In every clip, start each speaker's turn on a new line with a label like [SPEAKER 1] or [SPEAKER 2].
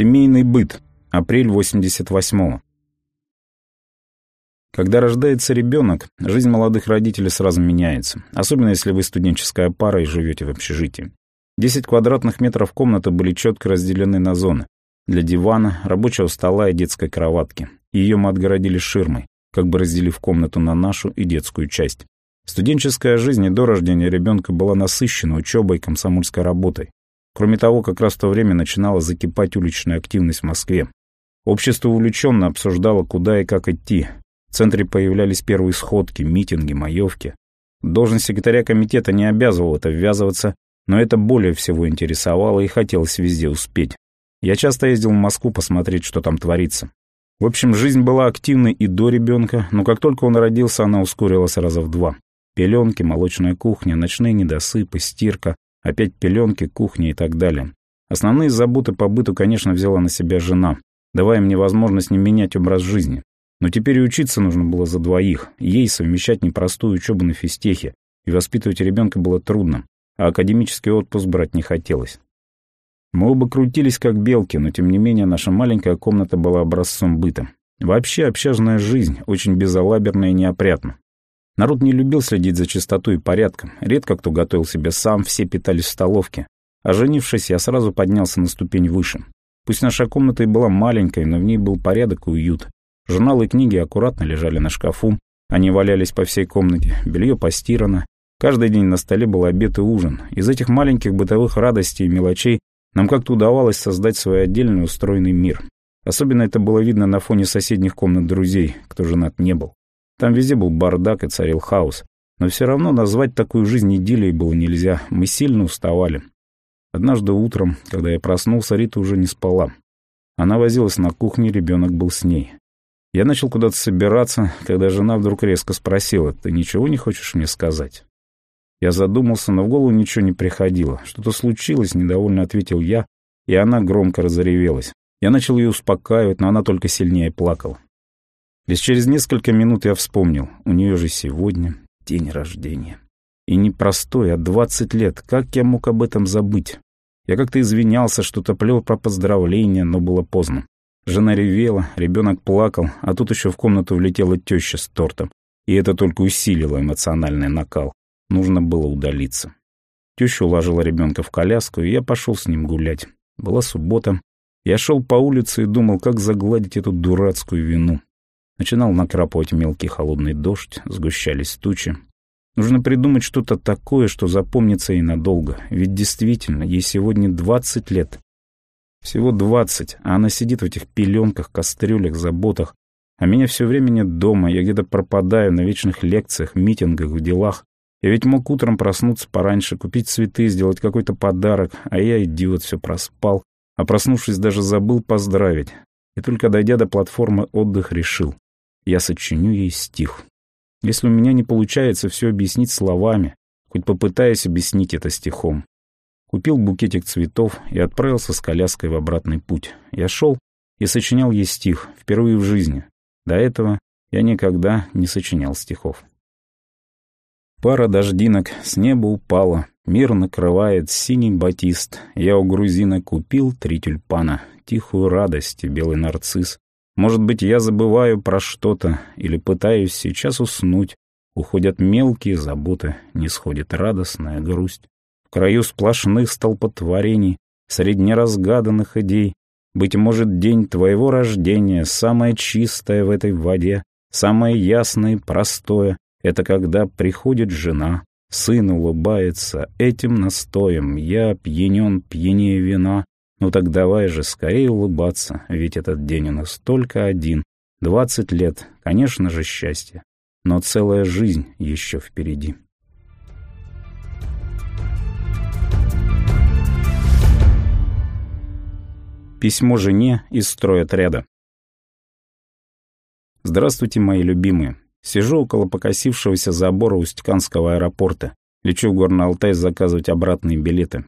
[SPEAKER 1] Семейный быт. Апрель 88-го. Когда рождается ребенок, жизнь молодых родителей сразу меняется, особенно если вы студенческая пара и живете в общежитии. 10 квадратных метров комнаты были четко разделены на зоны. Для дивана, рабочего стола и детской кроватки. Ее мы отгородили ширмой, как бы разделив комнату на нашу и детскую часть. Студенческая жизнь и до рождения ребенка была насыщена учебой и комсомольской работой. Кроме того, как раз в то время начинала закипать уличная активность в Москве. Общество увлеченно обсуждало, куда и как идти. В центре появлялись первые сходки, митинги, маевки. Должность секретаря комитета не обязывал это ввязываться, но это более всего интересовало и хотелось везде успеть. Я часто ездил в Москву посмотреть, что там творится. В общем, жизнь была активной и до ребенка, но как только он родился, она ускорилась раза в два. Пеленки, молочная кухня, ночные недосыпы, стирка, Опять пеленки, кухня и так далее. Основные заботы по быту, конечно, взяла на себя жена, давая мне возможность не менять образ жизни. Но теперь и учиться нужно было за двоих, ей совмещать непростую учебу на физтехе, и воспитывать ребенка было трудно, а академический отпуск брать не хотелось. Мы оба крутились как белки, но тем не менее наша маленькая комната была образцом быта. Вообще общажная жизнь, очень безалаберная и неопрятна. Народ не любил следить за чистотой и порядком. Редко кто готовил себе сам, все питались в столовке. А женившись, я сразу поднялся на ступень выше. Пусть наша комната и была маленькой, но в ней был порядок и уют. Журналы и книги аккуратно лежали на шкафу. Они валялись по всей комнате, белье постирано. Каждый день на столе был обед и ужин. Из этих маленьких бытовых радостей и мелочей нам как-то удавалось создать свой отдельный устроенный мир. Особенно это было видно на фоне соседних комнат друзей, кто женат не был. Там везде был бардак и царил хаос. Но все равно назвать такую жизнь идиллией было нельзя. Мы сильно уставали. Однажды утром, когда я проснулся, Рита уже не спала. Она возилась на кухне, ребенок был с ней. Я начал куда-то собираться, когда жена вдруг резко спросила, «Ты ничего не хочешь мне сказать?» Я задумался, но в голову ничего не приходило. Что-то случилось, недовольно ответил я, и она громко разоревелась. Я начал ее успокаивать, но она только сильнее плакала. Лишь через несколько минут я вспомнил, у нее же сегодня день рождения. И не простой, а двадцать лет. Как я мог об этом забыть? Я как-то извинялся, что-то плел про поздравления, но было поздно. Жена ревела, ребенок плакал, а тут еще в комнату влетела теща с тортом. И это только усилило эмоциональный накал. Нужно было удалиться. Теща уложила ребенка в коляску, и я пошел с ним гулять. Была суббота. Я шел по улице и думал, как загладить эту дурацкую вину. Начинал накрапывать мелкий холодный дождь, сгущались тучи. Нужно придумать что-то такое, что запомнится и надолго. Ведь действительно, ей сегодня двадцать лет. Всего двадцать, а она сидит в этих пеленках, кастрюлях, заботах. А меня все время нет дома, я где-то пропадаю на вечных лекциях, митингах, в делах. Я ведь мог утром проснуться пораньше, купить цветы, сделать какой-то подарок, а я, идиот, все проспал. А проснувшись, даже забыл поздравить. И только дойдя до платформы отдых, решил я сочиню ей стих. Если у меня не получается все объяснить словами, хоть попытаюсь объяснить это стихом. Купил букетик цветов и отправился с коляской в обратный путь. Я шел и сочинял ей стих, впервые в жизни. До этого я никогда не сочинял стихов. Пара дождинок с неба упала, мир накрывает синий батист. Я у грузина купил три тюльпана, тихую радость и белый нарцисс. Может быть, я забываю про что-то или пытаюсь сейчас уснуть. Уходят мелкие заботы, не сходит радостная грусть. В краю сплошных столпотворений, среди неразгаданных идей, быть может, день твоего рождения, самое чистое в этой воде, самое ясное и простое, это когда приходит жена, сын улыбается этим настоем, я пьянен пьянее вина, ну так давай же скорее улыбаться, ведь этот день у нас только один. Двадцать лет, конечно же, счастье. Но целая жизнь еще впереди. Письмо жене из стройотряда. Здравствуйте, мои любимые. Сижу около покосившегося забора Устьканского аэропорта. Лечу в Горный Алтай заказывать обратные билеты.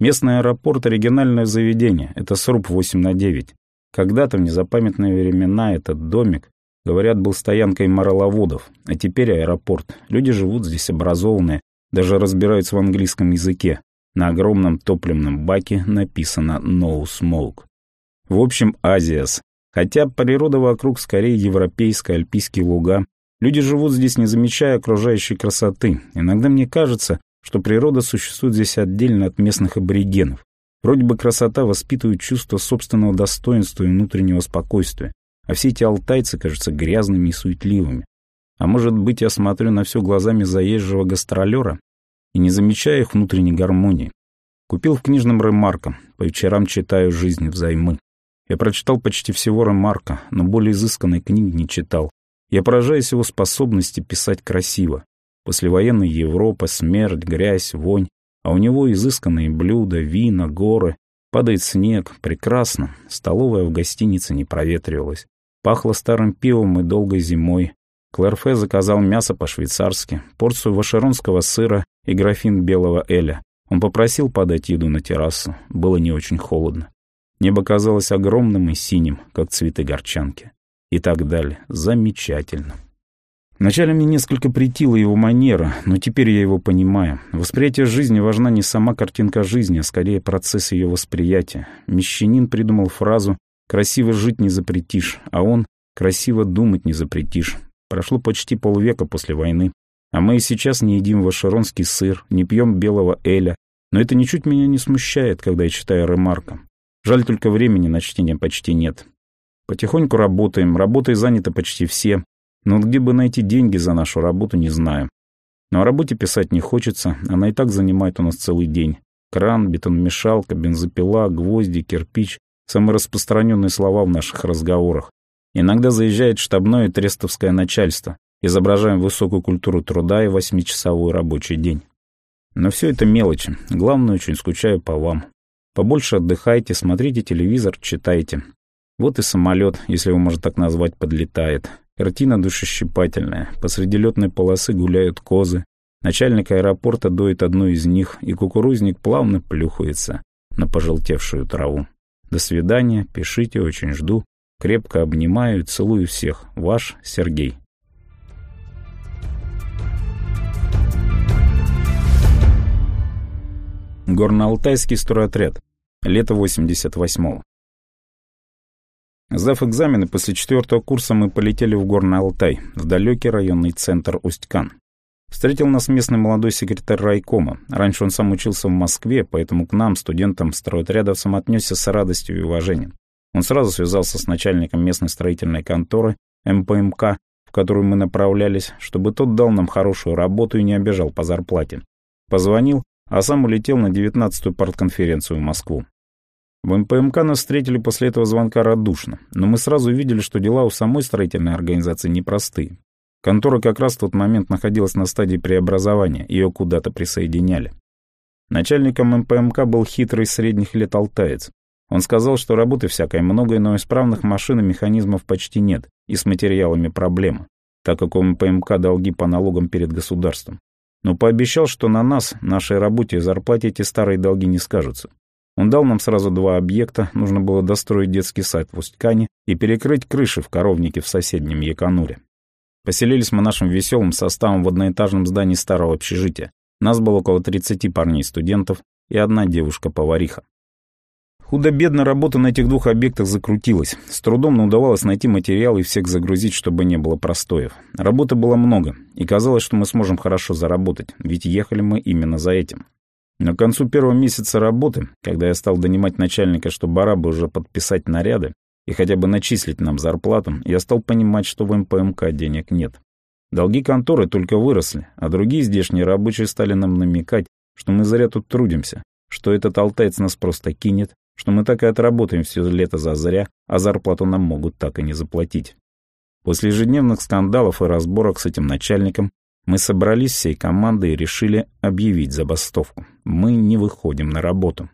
[SPEAKER 1] Местный аэропорт — оригинальное заведение, это сруб 8 на 9. Когда-то в незапамятные времена этот домик, говорят, был стоянкой мораловодов, а теперь аэропорт. Люди живут здесь образованные, даже разбираются в английском языке. На огромном топливном баке написано «No Smoke». В общем, Азиас. Хотя природа вокруг скорее европейская, альпийские луга. Люди живут здесь, не замечая окружающей красоты. Иногда мне кажется, что природа существует здесь отдельно от местных аборигенов. Вроде бы красота воспитывает чувство собственного достоинства и внутреннего спокойствия, а все эти алтайцы кажутся грязными и суетливыми. А может быть, я смотрю на все глазами заезжего гастролера и не замечаю их внутренней гармонии. Купил в книжном Ремарка, по вечерам читаю «Жизнь взаймы». Я прочитал почти всего Ремарка, но более изысканной книги не читал. Я поражаюсь его способности писать красиво. Послевоенная Европа, смерть, грязь, вонь. А у него изысканные блюда, вина, горы. Падает снег. Прекрасно. Столовая в гостинице не проветривалась. Пахло старым пивом и долгой зимой. Клэрфе заказал мясо по-швейцарски, порцию вашеронского сыра и графин белого эля. Он попросил подать еду на террасу. Было не очень холодно. Небо казалось огромным и синим, как цветы горчанки. И так далее. Замечательно. Вначале мне несколько притила его манера, но теперь я его понимаю. Восприятие жизни важна не сама картинка жизни, а скорее процесс ее восприятия. Мещанин придумал фразу «красиво жить не запретишь», а он «красиво думать не запретишь». Прошло почти полвека после войны, а мы и сейчас не едим вашеронский сыр, не пьем белого эля, но это ничуть меня не смущает, когда я читаю Ремарка. Жаль только времени на чтение почти нет. Потихоньку работаем, работой заняты почти все, но где бы найти деньги за нашу работу, не знаю. Но о работе писать не хочется, она и так занимает у нас целый день. Кран, бетономешалка, бензопила, гвозди, кирпич — самые распространенные слова в наших разговорах. Иногда заезжает штабное трестовское начальство. Изображаем высокую культуру труда и восьмичасовой рабочий день. Но все это мелочи. Главное, очень скучаю по вам. Побольше отдыхайте, смотрите телевизор, читайте. Вот и самолет, если его можно так назвать, подлетает. Картина душещипательная. Посреди летной полосы гуляют козы. Начальник аэропорта доит одну из них, и кукурузник плавно плюхается на пожелтевшую траву. До свидания, пишите, очень жду. Крепко обнимаю и целую всех. Ваш Сергей. Горно-Алтайский стройотряд. Лето 88-го. Сдав экзамены, после четвертого курса мы полетели в Горный Алтай, в далекий районный центр Усть-Кан. Встретил нас местный молодой секретарь райкома. Раньше он сам учился в Москве, поэтому к нам, студентам, стройотрядовцам, отнесся с радостью и уважением. Он сразу связался с начальником местной строительной конторы, МПМК, в которую мы направлялись, чтобы тот дал нам хорошую работу и не обижал по зарплате. Позвонил, а сам улетел на 19-ю партконференцию в Москву. В МПМК нас встретили после этого звонка радушно, но мы сразу увидели, что дела у самой строительной организации непростые. Контора как раз в тот момент находилась на стадии преобразования, ее куда-то присоединяли. Начальником МПМК был хитрый средних лет алтаец, он сказал, что работы всякой много, но исправных машин и механизмов почти нет, и с материалами проблемы, так как у МПМК долги по налогам перед государством. Но пообещал, что на нас, нашей работе и зарплате эти старые долги не скажутся. Он дал нам сразу два объекта, нужно было достроить детский сад в Усть-Кане и перекрыть крыши в коровнике в соседнем Яконуре. Поселились мы нашим веселым составом в одноэтажном здании старого общежития. Нас было около 30 парней-студентов и одна девушка-повариха. Худо-бедно работа на этих двух объектах закрутилась. С трудом, но удавалось найти материал и всех загрузить, чтобы не было простоев. Работы было много, и казалось, что мы сможем хорошо заработать, ведь ехали мы именно за этим. Но к концу первого месяца работы, когда я стал донимать начальника, что пора бы уже подписать наряды и хотя бы начислить нам зарплату, я стал понимать, что в МПМК денег нет. Долги конторы только выросли, а другие здешние рабочие стали нам намекать, что мы зря тут трудимся, что этот алтаец нас просто кинет, что мы так и отработаем все лето за зря, а зарплату нам могут так и не заплатить. После ежедневных скандалов и разборок с этим начальником мы собрались всей командой и решили объявить забастовку. Мы не выходим на работу.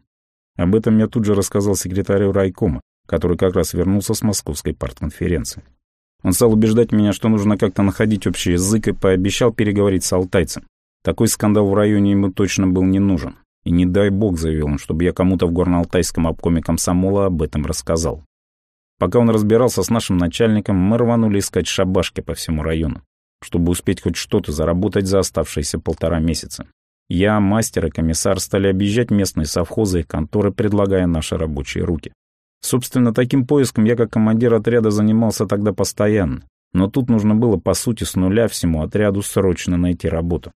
[SPEAKER 1] Об этом я тут же рассказал секретарю райкома, который как раз вернулся с московской партконференции. Он стал убеждать меня, что нужно как-то находить общий язык и пообещал переговорить с алтайцем. Такой скандал в районе ему точно был не нужен. И не дай бог, заявил он, чтобы я кому-то в Горно-Алтайском обкоме комсомола об этом рассказал. Пока он разбирался с нашим начальником, мы рванули искать шабашки по всему району, чтобы успеть хоть что-то заработать за оставшиеся полтора месяца. Я, мастер и комиссар стали объезжать местные совхозы и конторы, предлагая наши рабочие руки. Собственно, таким поиском я как командир отряда занимался тогда постоянно. Но тут нужно было, по сути, с нуля всему отряду срочно найти работу.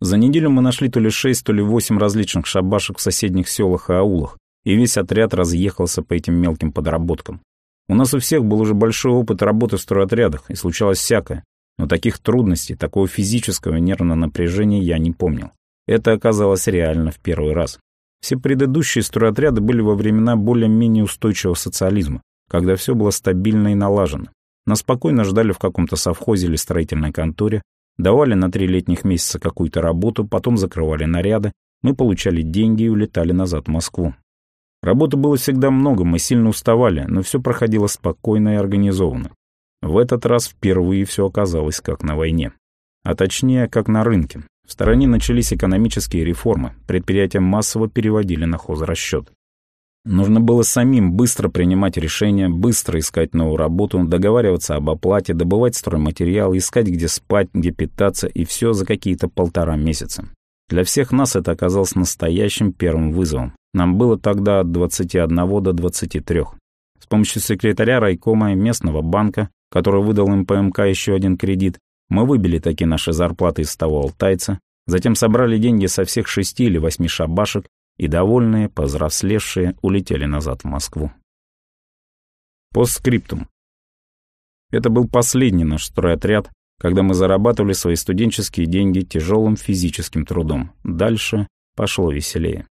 [SPEAKER 1] За неделю мы нашли то ли шесть, то ли восемь различных шабашек в соседних селах и аулах, и весь отряд разъехался по этим мелким подработкам. У нас у всех был уже большой опыт работы в стройотрядах, и случалось всякое, но таких трудностей, такого физического нервного напряжения я не помнил. Это оказалось реально в первый раз. Все предыдущие стройотряды были во времена более-менее устойчивого социализма, когда все было стабильно и налажено. Нас спокойно ждали в каком-то совхозе или строительной конторе, давали на три летних месяца какую-то работу, потом закрывали наряды, мы получали деньги и улетали назад в Москву. Работы было всегда много, мы сильно уставали, но все проходило спокойно и организованно. В этот раз впервые все оказалось как на войне. А точнее, как на рынке. В стороне начались экономические реформы, предприятия массово переводили на хозрасчет. Нужно было самим быстро принимать решения, быстро искать новую работу, договариваться об оплате, добывать стройматериал, искать где спать, где питаться, и все за какие-то полтора месяца. Для всех нас это оказалось настоящим первым вызовом. Нам было тогда от 21 до 23. С помощью секретаря райкома местного банка, который выдал им ПМК еще один кредит, мы выбили такие наши зарплаты из того алтайца, затем собрали деньги со всех шести или восьми шабашек и, довольные, повзрослевшие, улетели назад в Москву. Постскриптум. Это был последний наш стройотряд, когда мы зарабатывали свои студенческие деньги тяжелым физическим трудом. Дальше пошло веселее.